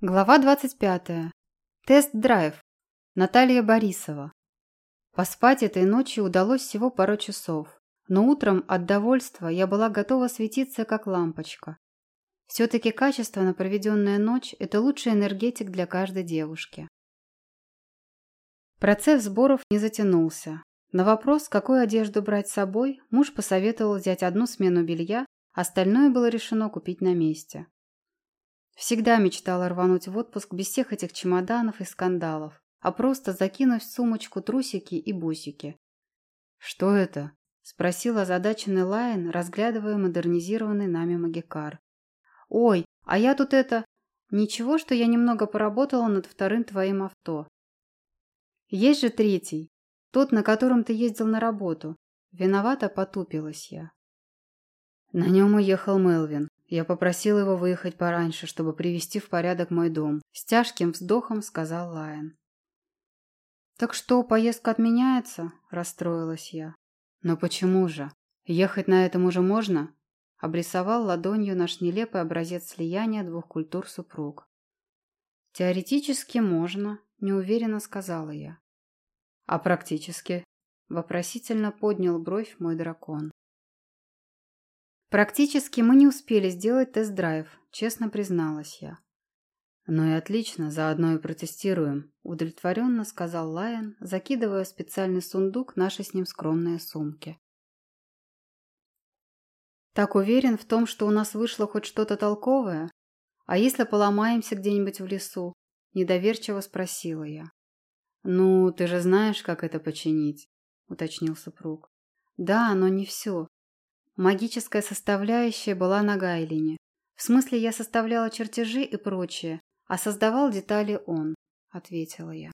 Глава 25. Тест-драйв. Наталья Борисова. Поспать этой ночью удалось всего пару часов, но утром от довольства я была готова светиться, как лампочка. Все-таки качественно проведенная ночь – это лучший энергетик для каждой девушки. Процесс сборов не затянулся. На вопрос, какую одежду брать с собой, муж посоветовал взять одну смену белья, остальное было решено купить на месте. Всегда мечтала рвануть в отпуск без всех этих чемоданов и скандалов, а просто закинув в сумочку трусики и бусики. «Что это?» – спросил озадаченный Лайон, разглядывая модернизированный нами магикар. «Ой, а я тут это...» «Ничего, что я немного поработала над вторым твоим авто». «Есть же третий, тот, на котором ты ездил на работу». Виновато потупилась я. На нем уехал Мелвин. Я попросил его выехать пораньше, чтобы привести в порядок мой дом. С тяжким вздохом сказал Лайон. «Так что, поездка отменяется?» – расстроилась я. «Но почему же? Ехать на этом уже можно?» – обрисовал ладонью наш нелепый образец слияния двух культур супруг. «Теоретически можно», – неуверенно сказала я. «А практически?» – вопросительно поднял бровь мой дракон. Практически мы не успели сделать тест-драйв, честно призналась я. «Ну и отлично, заодно и протестируем», – удовлетворенно сказал Лайон, закидывая в специальный сундук наши с ним скромные сумки. «Так уверен в том, что у нас вышло хоть что-то толковое? А если поломаемся где-нибудь в лесу?» – недоверчиво спросила я. «Ну, ты же знаешь, как это починить», – уточнил супруг. «Да, но не все. Магическая составляющая была на Гайлине. В смысле, я составляла чертежи и прочее, а создавал детали он, ответила я.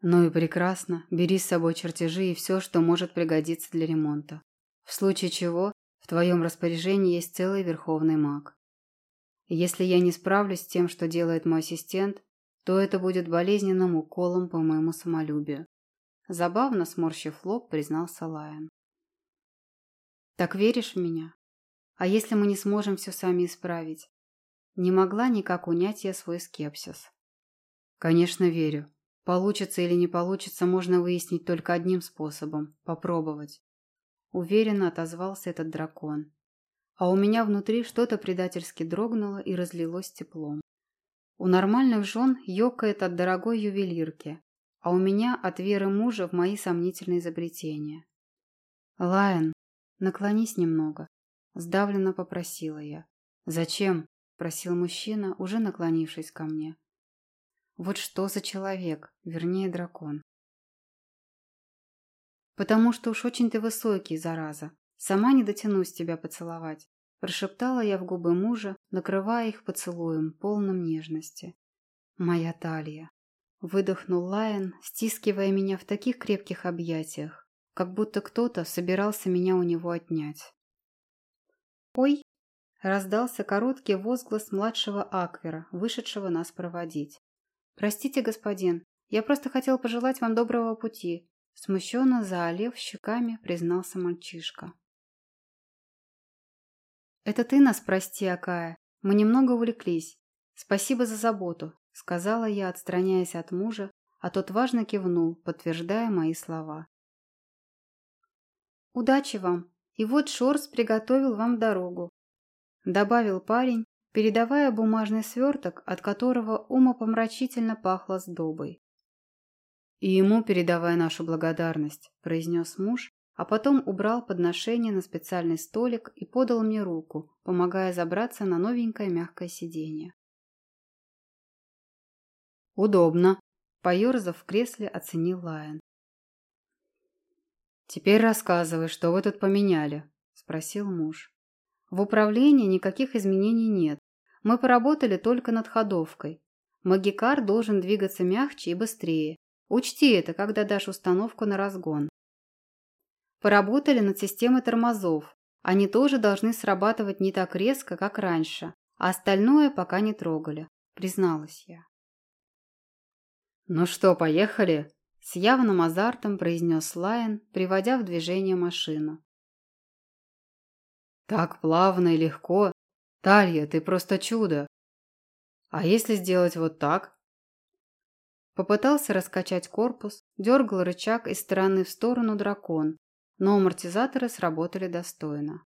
Ну и прекрасно. Бери с собой чертежи и все, что может пригодиться для ремонта. В случае чего, в твоем распоряжении есть целый верховный маг. Если я не справлюсь с тем, что делает мой ассистент, то это будет болезненным уколом по моему самолюбию. Забавно сморщив лоб, признался Лайон. Так веришь в меня? А если мы не сможем все сами исправить? Не могла никак унять я свой скепсис. Конечно, верю. Получится или не получится, можно выяснить только одним способом – попробовать. Уверенно отозвался этот дракон. А у меня внутри что-то предательски дрогнуло и разлилось теплом. У нормальных жен ёкает от дорогой ювелирки, а у меня от веры мужа в мои сомнительные изобретения. Лайон, «Наклонись немного», – сдавленно попросила я. «Зачем?» – просил мужчина, уже наклонившись ко мне. «Вот что за человек, вернее дракон?» «Потому что уж очень ты высокий, зараза. Сама не дотянусь тебя поцеловать», – прошептала я в губы мужа, накрывая их поцелуем, полным нежности. «Моя талия», – выдохнул Лайон, стискивая меня в таких крепких объятиях, как будто кто-то собирался меня у него отнять. «Ой!» – раздался короткий возглас младшего Аквера, вышедшего нас проводить. «Простите, господин, я просто хотел пожелать вам доброго пути», – смущенно заолев щеками, признался мальчишка. «Это ты нас прости, Акая. Мы немного увлеклись. Спасибо за заботу», – сказала я, отстраняясь от мужа, а тот важно кивнул, подтверждая мои слова. «Удачи вам! И вот Шорс приготовил вам дорогу», – добавил парень, передавая бумажный сверток, от которого умопомрачительно пахло сдобой. «И ему передавая нашу благодарность», – произнес муж, а потом убрал подношение на специальный столик и подал мне руку, помогая забраться на новенькое мягкое сиденье. «Удобно», – поерзав в кресле, оценил Лайон. «Теперь рассказывай, что вы тут поменяли?» – спросил муж. «В управлении никаких изменений нет. Мы поработали только над ходовкой. Магикар должен двигаться мягче и быстрее. Учти это, когда дашь установку на разгон. Поработали над системой тормозов. Они тоже должны срабатывать не так резко, как раньше, а остальное пока не трогали», – призналась я. «Ну что, поехали?» С явным азартом произнес Лайон, приводя в движение машину. «Так плавно и легко. Талья, ты просто чудо!» А если сделать вот так? Попытался раскачать корпус, дергал рычаг из стороны в сторону дракон, но амортизаторы сработали достойно.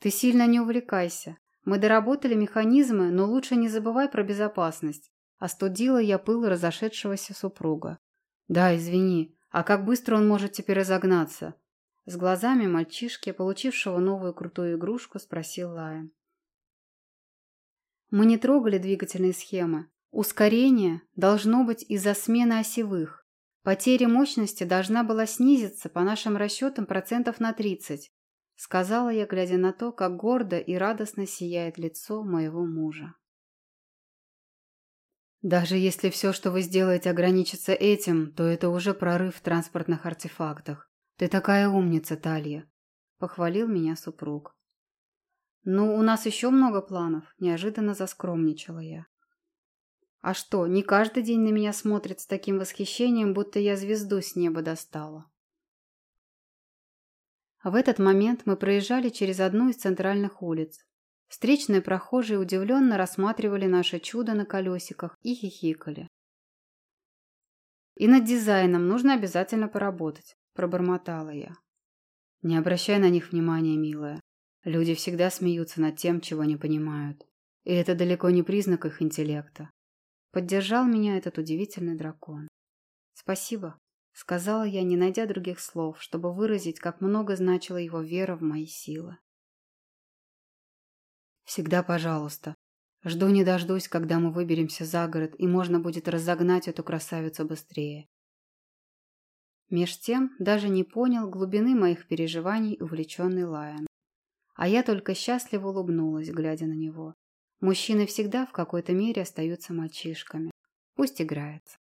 Ты сильно не увлекайся. Мы доработали механизмы, но лучше не забывай про безопасность. Остудила я пыл разошедшегося супруга. Да, извини, а как быстро он может теперь разогнаться? С глазами мальчишки, получившего новую крутую игрушку, спросил Лайон. Мы не трогали двигательные схемы. Ускорение должно быть из-за смены осевых. Потеря мощности должна была снизиться, по нашим расчетам, процентов на 30, сказала я, глядя на то, как гордо и радостно сияет лицо моего мужа. Даже если все, что вы сделаете, ограничится этим, то это уже прорыв в транспортных артефактах. Ты такая умница, Талья, похвалил меня супруг. «Ну, у нас еще много планов», – неожиданно заскромничала я. А что, не каждый день на меня смотрят с таким восхищением, будто я звезду с неба достала. В этот момент мы проезжали через одну из центральных улиц. Встречные прохожие удивленно рассматривали наше чудо на колесиках и хихикали. «И над дизайном нужно обязательно поработать», – пробормотала я. «Не обращай на них внимания, милая. Люди всегда смеются над тем, чего не понимают. И это далеко не признак их интеллекта. Поддержал меня этот удивительный дракон. «Спасибо», — сказала я, не найдя других слов, чтобы выразить, как много значила его вера в мои силы. «Всегда пожалуйста. Жду не дождусь, когда мы выберемся за город, и можно будет разогнать эту красавицу быстрее». Меж тем даже не понял глубины моих переживаний увлеченный Лайон. А я только счастливо улыбнулась, глядя на него. Мужчины всегда в какой-то мере остаются мальчишками. Пусть играется.